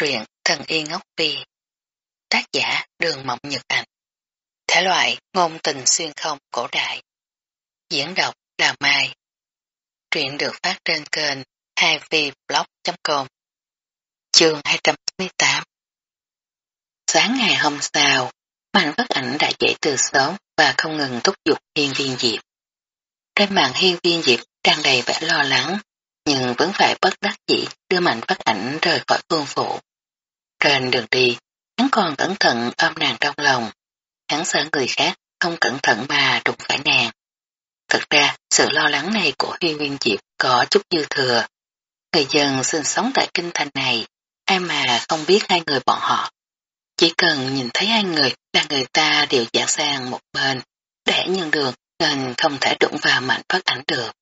truyện Thần Y Ngốc Phi Tác giả Đường Mộng Nhật Ảnh Thể loại ngôn tình xuyên không cổ đại. Diễn đọc Đào Mai. Truyện được phát trên kênh 2vblog.com Chương 298 Sáng ngày hôm sau, Mạnh bất Ảnh đã dậy từ sớm và không ngừng thúc giục hiên viên diệp. Trên mạng hiên viên diệp đang đầy vẻ lo lắng, nhưng vẫn phải bất đắc dĩ đưa Mạnh bất Ảnh rời khỏi phương phủ. Trên đường đi, hắn còn cẩn thận ôm nàng trong lòng. Hắn sợ người khác không cẩn thận mà đụng phải nàng. Thật ra, sự lo lắng này của Huy Nguyên Diệp có chút dư thừa. Người dân sinh sống tại kinh thành này, ai mà không biết hai người bọn họ. Chỉ cần nhìn thấy hai người là người ta đều dạt sang một bên, để nhân đường nên không thể đụng vào mạnh phát ảnh được.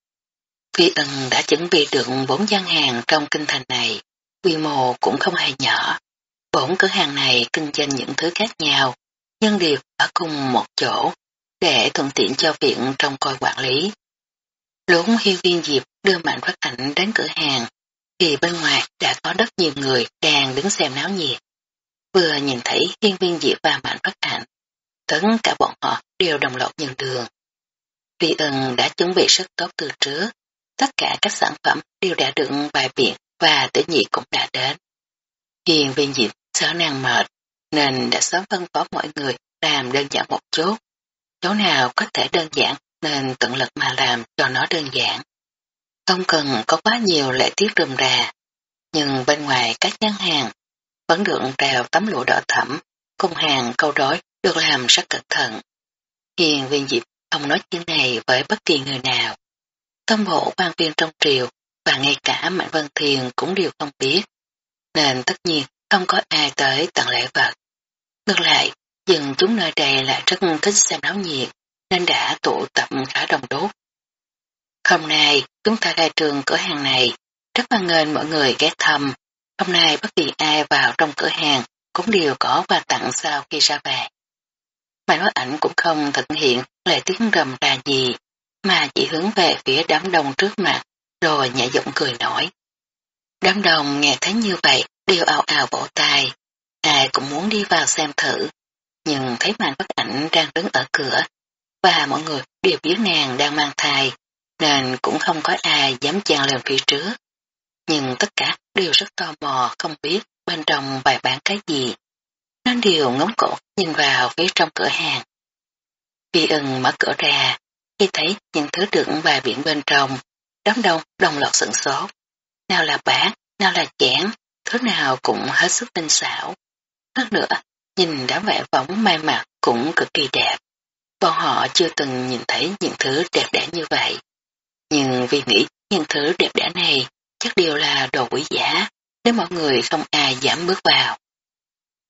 Phi ân đã chuẩn bị được bốn gian hàng trong kinh thành này, quy mô cũng không hề nhỏ. Bốn cửa hàng này kinh doanh những thứ khác nhau, nhân đều ở cùng một chỗ, để thuận tiện cho viện trong coi quản lý. Lúc hiên viên Diệp đưa mạnh phát ảnh đến cửa hàng, thì bên ngoài đã có rất nhiều người đang đứng xem náo nhiệt. Vừa nhìn thấy hiên viên Diệp và mạnh phát ảnh, tất cả bọn họ đều đồng loạt nhường đường. vì ân đã chuẩn bị rất tốt từ trước, tất cả các sản phẩm đều đã được bài biện và tử nhị cũng đã đến. Hiền viên Diệp sợ nàng mệt, nên đã sớm phân phó mọi người làm đơn giản một chút. Chỗ nào có thể đơn giản nên tận lực mà làm cho nó đơn giản. Không cần có quá nhiều lễ tiết rườm rà, nhưng bên ngoài các nhãn hàng vẫn được rào tấm lụa đỏ thẫm, cung hàng câu đối được làm rất cẩn thận. Hiền viên dịp không nói chuyện này với bất kỳ người nào. Tâm bộ quan viên trong triều và ngay cả Mạnh Vân Thiền cũng đều không biết. Nên tất nhiên không có ai tới tận lễ vật. Ngược lại, dân chúng nơi đây lại rất thích xem náo nhiệt, nên đã tụ tập khá đông đốt. Hôm nay, chúng ta khai trường cửa hàng này, rất hoan nghênh mọi người ghé thăm. Hôm nay bất kỳ ai vào trong cửa hàng cũng đều có quà tặng sau khi ra về. mà nói ảnh cũng không thực hiện lời tiếng rầm ra gì, mà chỉ hướng về phía đám đông trước mặt, rồi nhẹ giọng cười nổi. Đám đông nghe thấy như vậy đều ào ào vỗ tay, ai cũng muốn đi vào xem thử, nhưng thấy màn bất ảnh đang đứng ở cửa, và mọi người đều biết nàng đang mang thai, nên cũng không có ai dám chàng lên phía trước. Nhưng tất cả đều rất tò mò không biết bên trong bài bán cái gì. Nên đều ngóng cổ nhìn vào phía trong cửa hàng. Vi ưng mở cửa ra, khi thấy những thứ đựng bài biển bên trong, đám đông đồng loạt sửng sốt. Nào là bát, nào là chén, thứ nào cũng hết sức tinh xảo. Hơn nữa, nhìn đám vẻ võng mai mặt cũng cực kỳ đẹp. Bọn họ chưa từng nhìn thấy những thứ đẹp đẽ như vậy. Nhưng vì nghĩ những thứ đẹp đẽ này chắc đều là đồ quý giá, nếu mọi người không ai dám bước vào.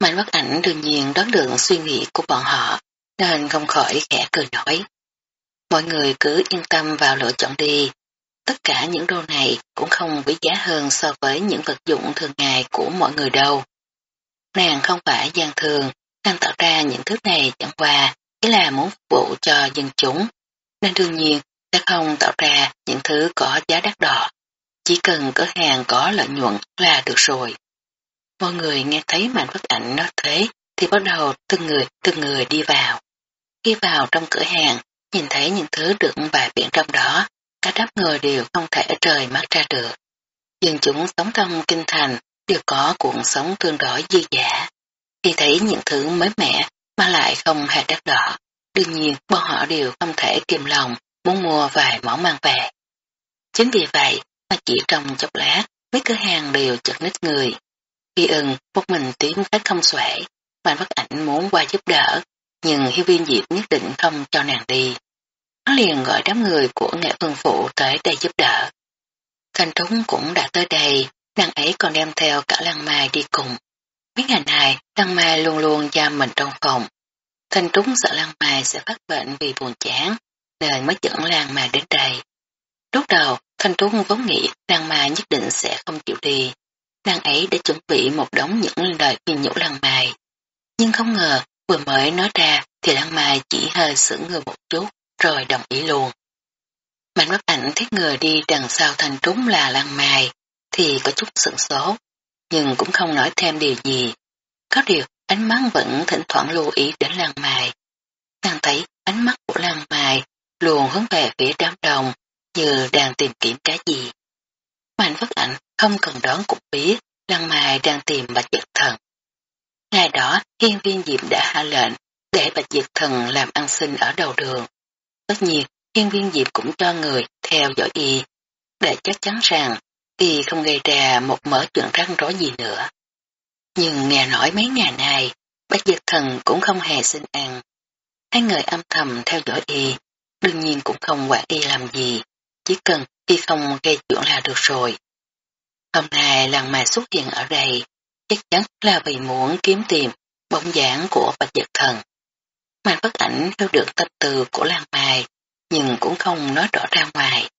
Mạnh bất ảnh đương nhiên đoán được suy nghĩ của bọn họ, nên không khỏi khẽ cười nói. Mọi người cứ yên tâm vào lựa chọn đi, tất cả những đồ này cũng không quý giá hơn so với những vật dụng thường ngày của mọi người đâu. Nàng không phải gian thường, nàng tạo ra những thứ này chẳng qua chỉ là muốn phục vụ cho dân chúng, nên đương nhiên sẽ không tạo ra những thứ có giá đắt đỏ. Chỉ cần cửa hàng có lợi nhuận là được rồi. Mọi người nghe thấy mạnh bất ảnh nói thế thì bắt đầu từng người từng người đi vào. Khi vào trong cửa hàng, nhìn thấy những thứ được bài biển trong đó, cả đám người đều không thể trời mắt ra được. Dân chúng sống trong kinh thành đều có cuộc sống tương đối dư giả. Khi thấy những thứ mới mẻ mà lại không hề đắt đỏ, đương nhiên bọn họ đều không thể kiềm lòng muốn mua vài món mang về. Chính vì vậy mà chỉ trong chốc lát, mấy cửa hàng đều chật nít người. Khi ưng một mình tiếng khách không xuể, Mạnh Bất Ảnh muốn qua giúp đỡ, nhưng Hiếu Viên Diệp nhất định không cho nàng đi. Liền gọi đám người của nghệ phương phụ tới đây giúp đỡ. Thanh Trúng cũng đã tới đây, nàng ấy còn đem theo cả Lan Mai đi cùng. Mấy ngày này, Lan Mai luôn luôn giam mình trong phòng. Thanh Trúng sợ Lan Mai sẽ phát bệnh vì buồn chán, nên mới dẫn Lan Mai đến đây. Lúc đầu, Thanh Trúng vốn nghĩ Lan Mai nhất định sẽ không chịu đi. Nàng ấy đã chuẩn bị một đống những lời khuyên nhủ Lan Mai. Nhưng không ngờ, vừa mới nói ra thì Lan Mai chỉ hơi sững người một chút, rồi đồng ý luôn. Mạnh bất ảnh thấy người đi đằng sau thành trúng là lăng mai, thì có chút sửng số. nhưng cũng không nói thêm điều gì. Có điều, ánh mắt vẫn thỉnh thoảng lưu ý đến làng mài. Nàng thấy ánh mắt của làng mài luôn hướng về phía đám đồng như đang tìm kiếm cái gì. Mạnh bất ảnh không cần đoán cũng biết làng mài đang tìm bạch diệt thần. Ngày đó, hiên viên diệm đã hạ lệnh để bạch diệt thần làm ăn sinh ở đầu đường. Tất nhiên, thiên viên diệp cũng cho người theo dõi y, để chắc chắn rằng y không gây ra một mớ chuyện răng rối gì nữa. Nhưng nghe nói mấy ngày nay bạch diệt thần cũng không hề xin ăn. Hai người âm thầm theo dõi y, đương nhiên cũng không quản y làm gì, chỉ cần y không gây chuyện là được rồi. Hôm nay lần mà xuất hiện ở đây, chắc chắn là vì muốn kiếm tìm bóng dáng của bạch diệt thần. Mạnh bất ảnh hiểu được tâm từ của làng mài, nhưng cũng không nói rõ ra ngoài.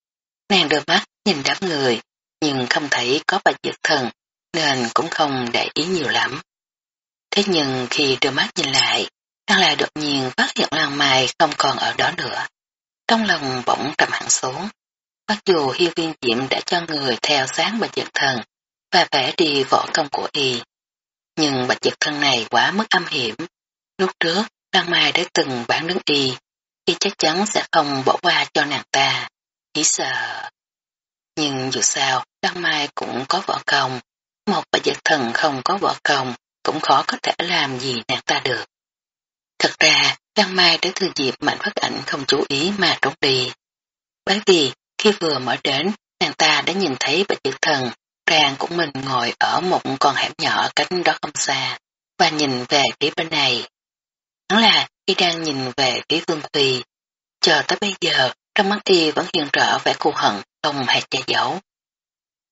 Nàng đôi mắt nhìn đám người, nhưng không thấy có bạch diệt thần, nên cũng không để ý nhiều lắm. Thế nhưng khi đôi mắt nhìn lại, nàng lại đột nhiên phát hiện làng mài không còn ở đó nữa. Trong lòng bỗng trầm hẳn xuống. Mặc dù hiêu viên diệm đã cho người theo sáng bạch diệt thần và vẽ đi võ công của y, nhưng bạch diệt thần này quá mức âm hiểm. Lúc trước, Lan Mai đã từng bán đứng y, y chắc chắn sẽ không bỏ qua cho nàng ta, chỉ sợ. Nhưng dù sao, Lan Mai cũng có võ công, một bà giật thần không có võ công, cũng khó có thể làm gì nàng ta được. Thật ra, Lan Mai đã thừa dịp mạnh phát ảnh không chú ý mà trốn đi. Bởi vì, khi vừa mở đến, nàng ta đã nhìn thấy bà giật thần đang của mình ngồi ở một con hẻm nhỏ cánh đó không xa, và nhìn về phía bên này. Hắn là y đang nhìn về phía Vương Phi. Chờ tới bây giờ, trong mắt y vẫn hiện rõ vẻ cù hận, không hề che giấu.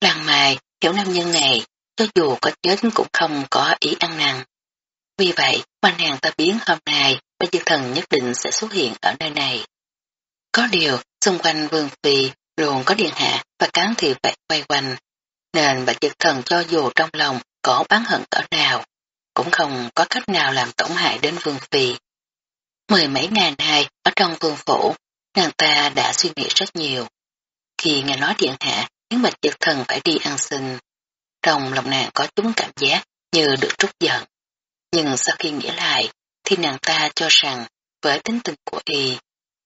Làng mài, kiểu nam nhân này, cho dù có chết cũng không có ý ăn năn. Vì vậy, mà nàng ta biến hôm nay, bạch dư thần nhất định sẽ xuất hiện ở nơi này. Có điều, xung quanh Vương Phi luôn có điện hạ và cán thị vệ quay quanh, nên bạch dư thần cho dù trong lòng có bán hận cỡ nào, cũng không có cách nào làm tổn hại đến Vương Phi. Mười mấy ngày hai ở trong vương phủ, nàng ta đã suy nghĩ rất nhiều. Khi nghe nói điện hạ khiến bạch dược thần phải đi ăn xin, trong lòng nàng có chúng cảm giác như được trút giận. Nhưng sau khi nghĩ lại, thì nàng ta cho rằng với tính tình của y,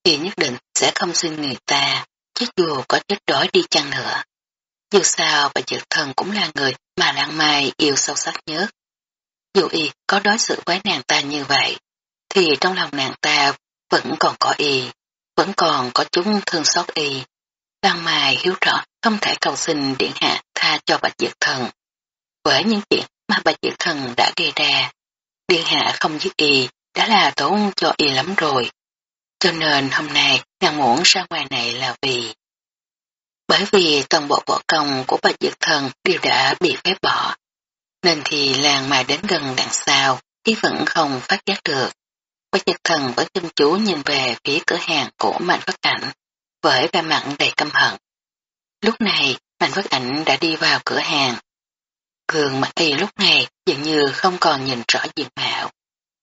y nhất định sẽ không xin người ta, chứ dù có chết đói đi chăng nữa. Dù sao bà dược thần cũng là người mà lãng mai yêu sâu sắc nhất. Dù y có đối xử với nàng ta như vậy, thì trong lòng nàng ta vẫn còn có y, vẫn còn có chúng thương xót y. Lăng Mai hiếu rõ không thể cầu xin điện hạ tha cho bạch diệt thần. Với những chuyện mà bạch diệt thần đã gây ra, điện hạ không giết y đã là tốn cho y lắm rồi. Cho nên hôm nay nàng muốn ra ngoài này là vì bởi vì toàn bộ võ công của bạch diệt thần đều đã bị phép bỏ, nên thì làng mà đến gần đằng sau, y vẫn không phát giác được. Quách nhật thần vẫn chăm chú nhìn về phía cửa hàng của Mạnh Phất Ảnh, với vẻ mặt đầy căm hận. Lúc này, Mạnh Phất Ảnh đã đi vào cửa hàng. Gương mặt y lúc này dường như không còn nhìn rõ diện mạo,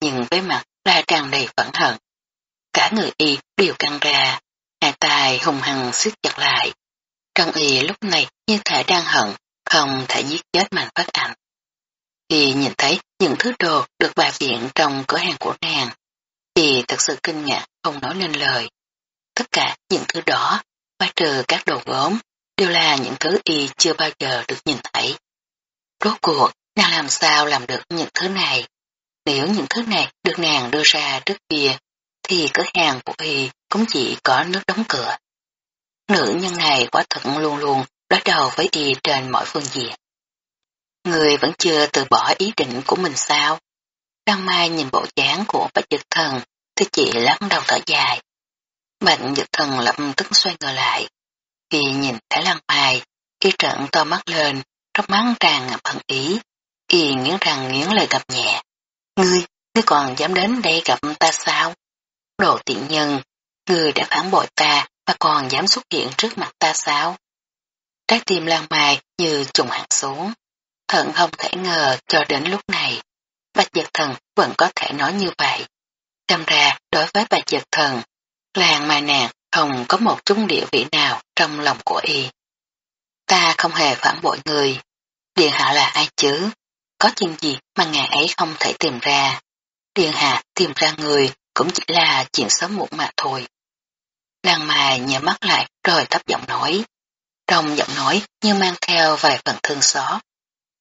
nhưng với mặt là tràn đầy phẫn hận. Cả người y đều căng ra, hai tay hùng hằng siết chặt lại. Trong y lúc này như thể đang hận, không thể giết chết Mạnh Phất Ảnh. Khi nhìn thấy những thứ đồ được bà viện trong cửa hàng của nàng, thì thật sự kinh ngạc không nói lên lời. Tất cả những thứ đó, ngoại trừ các đồ gốm, đều là những thứ y chưa bao giờ được nhìn thấy. Rốt cuộc, nàng làm sao làm được những thứ này? Nếu những thứ này được nàng đưa ra trước kia, thì cửa hàng của y cũng chỉ có nước đóng cửa. Nữ nhân này quả thật luôn luôn đối đầu với y trên mọi phương diện. Người vẫn chưa từ bỏ ý định của mình sao? Đăng Mai nhìn bộ dáng của bạch dực thần thì chỉ lắc đầu thở dài. Bạch dực thần lập tức xoay ngờ lại. Khi nhìn thấy Lăng Mai, y trận to mắt lên, trong mắt tràn ngập hận ý. Y nghiến răng nghiến lời gặp nhẹ. Ngươi, ngươi còn dám đến đây gặp ta sao? Đồ tiện nhân, ngươi đã phản bội ta và còn dám xuất hiện trước mặt ta sao? Trái tim Lan Mai như trùng hạt xuống thần không thể ngờ cho đến lúc này, bạch Dật thần vẫn có thể nói như vậy. Xem ra đối với bạch Dật thần, làng mai nàng không có một chút địa vị nào trong lòng của y. Ta không hề phản bội người. Điện hạ là ai chứ? Có chuyện gì mà ngài ấy không thể tìm ra? Điện hạ tìm ra người cũng chỉ là chuyện sớm muộn mà thôi. làng Mai nhờ mắt lại rồi thấp giọng nói. Trong giọng nói như mang theo vài phần thương xót.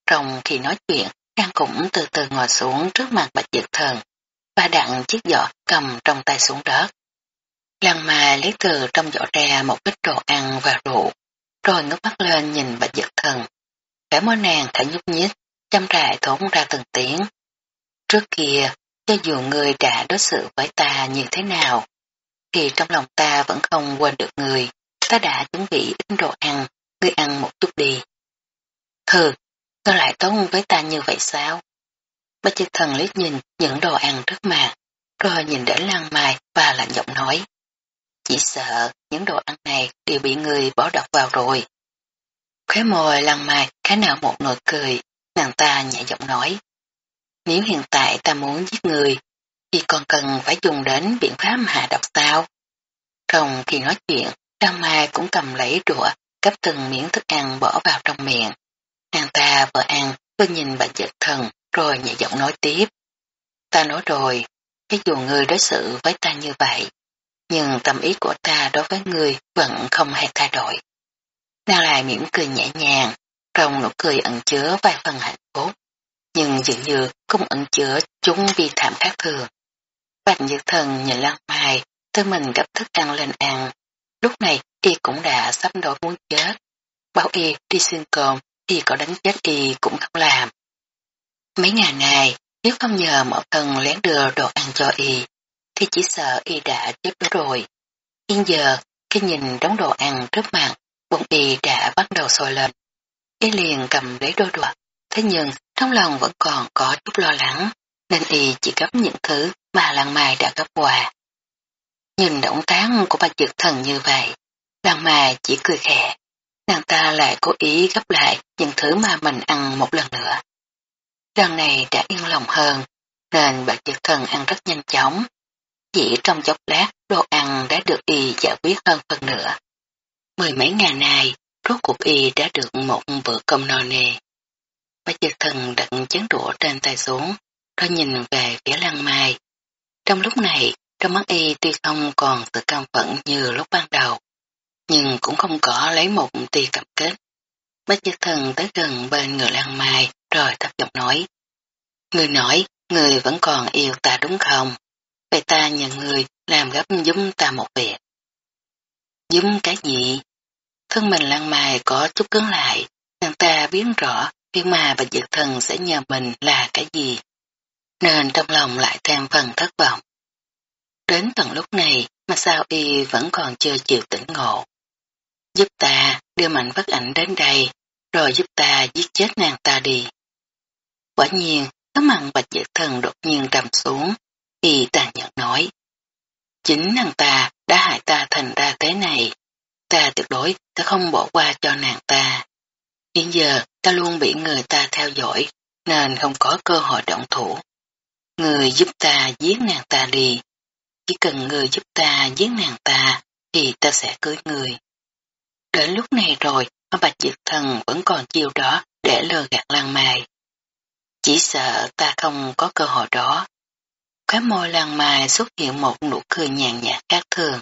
Trong khi nói chuyện, Trang cũng từ từ ngồi xuống trước mặt bạch dực thần và đặt chiếc giỏ cầm trong tay xuống đất. Lăng mà lấy từ trong giỏ ra một ít đồ ăn và rượu, rồi ngước mắt lên nhìn bạch dực thần. Cả môi nàng thả nhúc nhích, chăm trại thốn ra từng tiếng. Trước kia, cho dù người đã đối xử với ta như thế nào, thì trong lòng ta vẫn không quên được người. Ta đã chuẩn bị ít đồ ăn, ngươi ăn một chút đi. Hừ, ngươi lại tốt với ta như vậy sao? Bác chức thần liếc nhìn những đồ ăn trước mặt, rồi nhìn đến lăng mai và lạnh giọng nói. Chỉ sợ những đồ ăn này đều bị người bỏ độc vào rồi. Khóe môi lăng mai khá nào một nụ cười, nàng ta nhẹ giọng nói. Nếu hiện tại ta muốn giết người, thì còn cần phải dùng đến biện pháp hạ độc sao? Trong khi nói chuyện, Lăng Mai cũng cầm lấy đũa, cắp từng miếng thức ăn bỏ vào trong miệng. Nàng ta vừa ăn, vừa nhìn bà giật thần, rồi nhẹ giọng nói tiếp. Ta nói rồi, cái dù người đối xử với ta như vậy, nhưng tâm ý của ta đối với người vẫn không hề thay đổi. Nàng lại mỉm cười nhẹ nhàng, trong nụ cười ẩn chứa vài phần hạnh phúc, nhưng dường như cũng ẩn chứa chúng vi thảm khác thường. Bạch Nhật Thần nhìn Lăng Mai, tự mình gấp thức ăn lên ăn. Lúc này y cũng đã sắp đổi muốn chết. Bảo y đi xuyên cơm thì có đánh chết y cũng không làm. Mấy ngày này, nếu không nhờ mẫu thần lén đưa đồ ăn cho y, thì chỉ sợ y đã chết đó rồi. Hiện giờ, khi nhìn đống đồ ăn trước mặt, bụng y đã bắt đầu sôi lên. Y liền cầm lấy đôi đũa, thế nhưng trong lòng vẫn còn có chút lo lắng, nên y chỉ gấp những thứ mà làng mai đã gấp quà. Nhìn động tác của bạch dược thần như vậy, làng mai chỉ cười khẽ, nàng ta lại cố ý gấp lại những thứ mà mình ăn một lần nữa. Lần này đã yên lòng hơn, nên bạch dược thần ăn rất nhanh chóng. Chỉ trong chốc lát, đồ ăn đã được y giải quyết hơn phần nữa. Mười mấy ngày nay, rốt cuộc y đã được một bữa cơm no nê. Bạch dược thần đặt chén đũa trên tay xuống, rồi nhìn về phía lăng mai. Trong lúc này, trong mắt y tuy không còn sự cam phẫn như lúc ban đầu, nhưng cũng không có lấy một tia cảm kết. Bách Nhất thần tới gần bên người Lan Mai rồi thấp giọng nói. Người nói, người vẫn còn yêu ta đúng không? Vậy ta nhờ người làm gấp giúp ta một việc. Giúp cái gì? Thân mình Lan Mai có chút cứng lại, nàng ta biết rõ việc mà bạch dược thần sẽ nhờ mình là cái gì. Nên trong lòng lại thêm phần thất vọng. Đến tận lúc này mà sao y vẫn còn chưa chịu tỉnh ngộ. Giúp ta đưa mạnh bất ảnh đến đây, rồi giúp ta giết chết nàng ta đi. Quả nhiên, tấm mặn bạch dược thần đột nhiên trầm xuống, thì tàn nhẫn nói. Chính nàng ta đã hại ta thành ra thế này, ta tuyệt đối sẽ không bỏ qua cho nàng ta. Hiện giờ ta luôn bị người ta theo dõi, nên không có cơ hội động thủ. Người giúp ta giết nàng ta đi, chỉ cần người giúp ta giết nàng ta, thì ta sẽ cưới người. Đến lúc này rồi mà bạch diệt thần vẫn còn chiêu đó để lừa gạt lan mai. Chỉ sợ ta không có cơ hội đó. Khóe môi lan mai xuất hiện một nụ cười nhàn nhạt khác thường.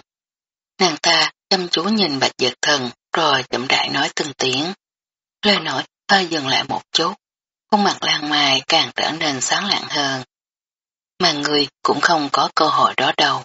Nàng ta chăm chú nhìn bạch diệt thần rồi chậm đại nói từng tiếng. Lời nói hơi dừng lại một chút. Khuôn mặt lan mai càng trở nên sáng lạng hơn mà người cũng không có cơ hội đó đâu.